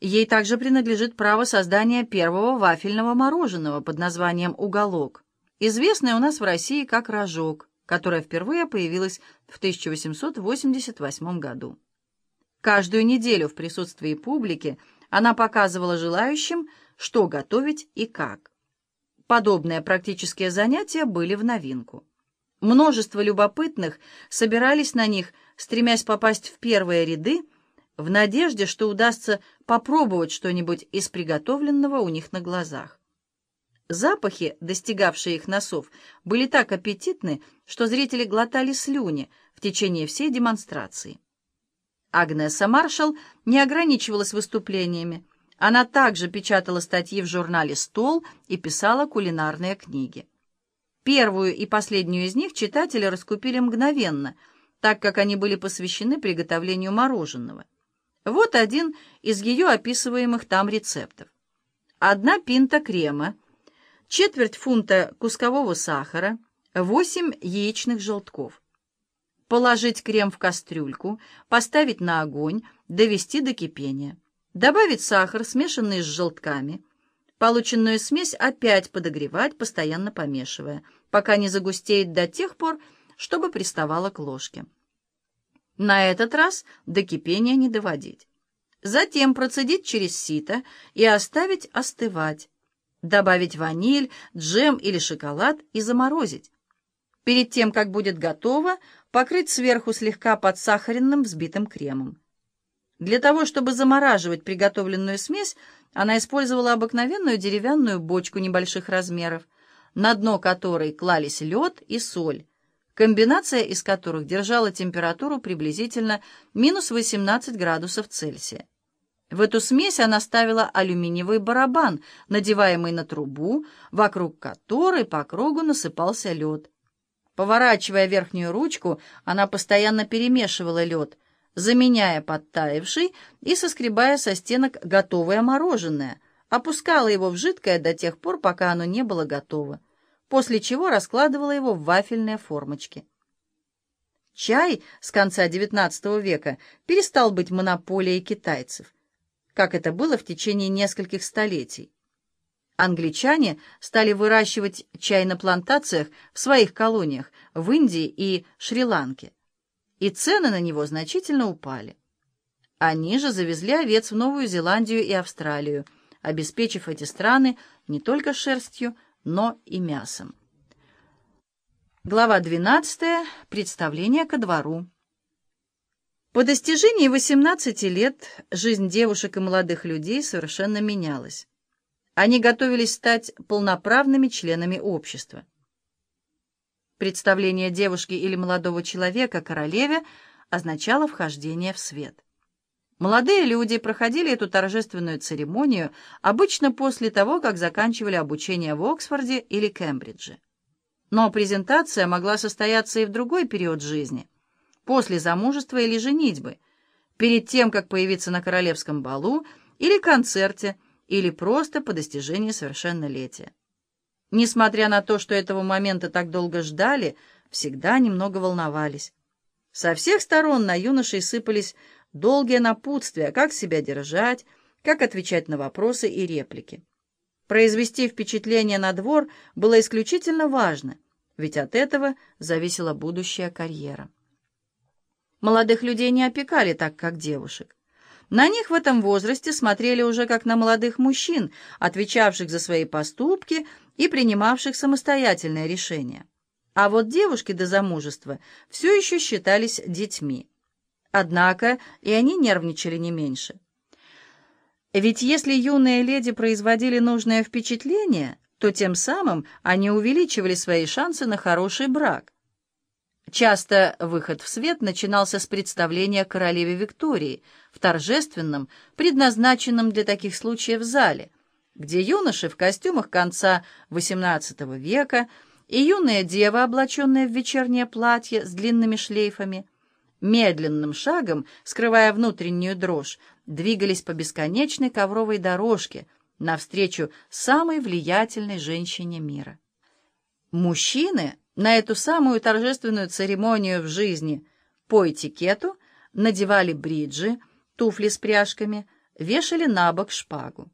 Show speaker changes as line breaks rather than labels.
Ей также принадлежит право создания первого вафельного мороженого под названием «Уголок», известное у нас в России как «Рожок», которое впервые появилось в 1888 году. Каждую неделю в присутствии публики она показывала желающим, что готовить и как. Подобные практические занятия были в новинку. Множество любопытных собирались на них, стремясь попасть в первые ряды, в надежде, что удастся попробовать что-нибудь из приготовленного у них на глазах. Запахи, достигавшие их носов, были так аппетитны, что зрители глотали слюни в течение всей демонстрации. Агнеса Маршалл не ограничивалась выступлениями. Она также печатала статьи в журнале «Стол» и писала кулинарные книги. Первую и последнюю из них читатели раскупили мгновенно, так как они были посвящены приготовлению мороженого. Вот один из ее описываемых там рецептов. Одна пинта крема, четверть фунта кускового сахара, 8 яичных желтков. Положить крем в кастрюльку, поставить на огонь, довести до кипения. Добавить сахар, смешанный с желтками. Полученную смесь опять подогревать, постоянно помешивая, пока не загустеет до тех пор, чтобы приставала к ложке. На этот раз до кипения не доводить. Затем процедить через сито и оставить остывать. Добавить ваниль, джем или шоколад и заморозить. Перед тем, как будет готово, покрыть сверху слегка подсахаренным взбитым кремом. Для того, чтобы замораживать приготовленную смесь, она использовала обыкновенную деревянную бочку небольших размеров, на дно которой клались лед и соль, комбинация из которых держала температуру приблизительно минус 18 градусов Цельсия. В эту смесь она ставила алюминиевый барабан, надеваемый на трубу, вокруг которой по кругу насыпался лед. Поворачивая верхнюю ручку, она постоянно перемешивала лед, заменяя подтаявший и соскребая со стенок готовое мороженое, опускала его в жидкое до тех пор, пока оно не было готово после чего раскладывала его в вафельные формочки. Чай с конца XIX века перестал быть монополией китайцев, как это было в течение нескольких столетий. Англичане стали выращивать чай на плантациях в своих колониях в Индии и Шри-Ланке, и цены на него значительно упали. Они же завезли овец в Новую Зеландию и Австралию, обеспечив эти страны не только шерстью, но и мясом. Глава 12. Представление ко двору. По достижении 18 лет жизнь девушек и молодых людей совершенно менялась. Они готовились стать полноправными членами общества. Представление девушки или молодого человека королеве означало вхождение в свет. Молодые люди проходили эту торжественную церемонию обычно после того, как заканчивали обучение в Оксфорде или Кембридже. Но презентация могла состояться и в другой период жизни, после замужества или женитьбы, перед тем, как появиться на королевском балу или концерте, или просто по достижении совершеннолетия. Несмотря на то, что этого момента так долго ждали, всегда немного волновались. Со всех сторон на юношей сыпались долгие напутствия, как себя держать, как отвечать на вопросы и реплики. Произвести впечатление на двор было исключительно важно, ведь от этого зависела будущая карьера. Молодых людей не опекали так, как девушек. На них в этом возрасте смотрели уже как на молодых мужчин, отвечавших за свои поступки и принимавших самостоятельные решения. А вот девушки до замужества все еще считались детьми. Однако и они нервничали не меньше. Ведь если юные леди производили нужное впечатление, то тем самым они увеличивали свои шансы на хороший брак. Часто выход в свет начинался с представления королеве Виктории в торжественном, предназначенном для таких случаев зале, где юноши в костюмах конца XVIII века и юная дева, облаченная в вечернее платье с длинными шлейфами – медленным шагом, скрывая внутреннюю дрожь, двигались по бесконечной ковровой дорожке навстречу самой влиятельной женщине мира. Мужчины на эту самую торжественную церемонию в жизни по этикету надевали бриджи, туфли с пряжками, вешали на бок шпагу.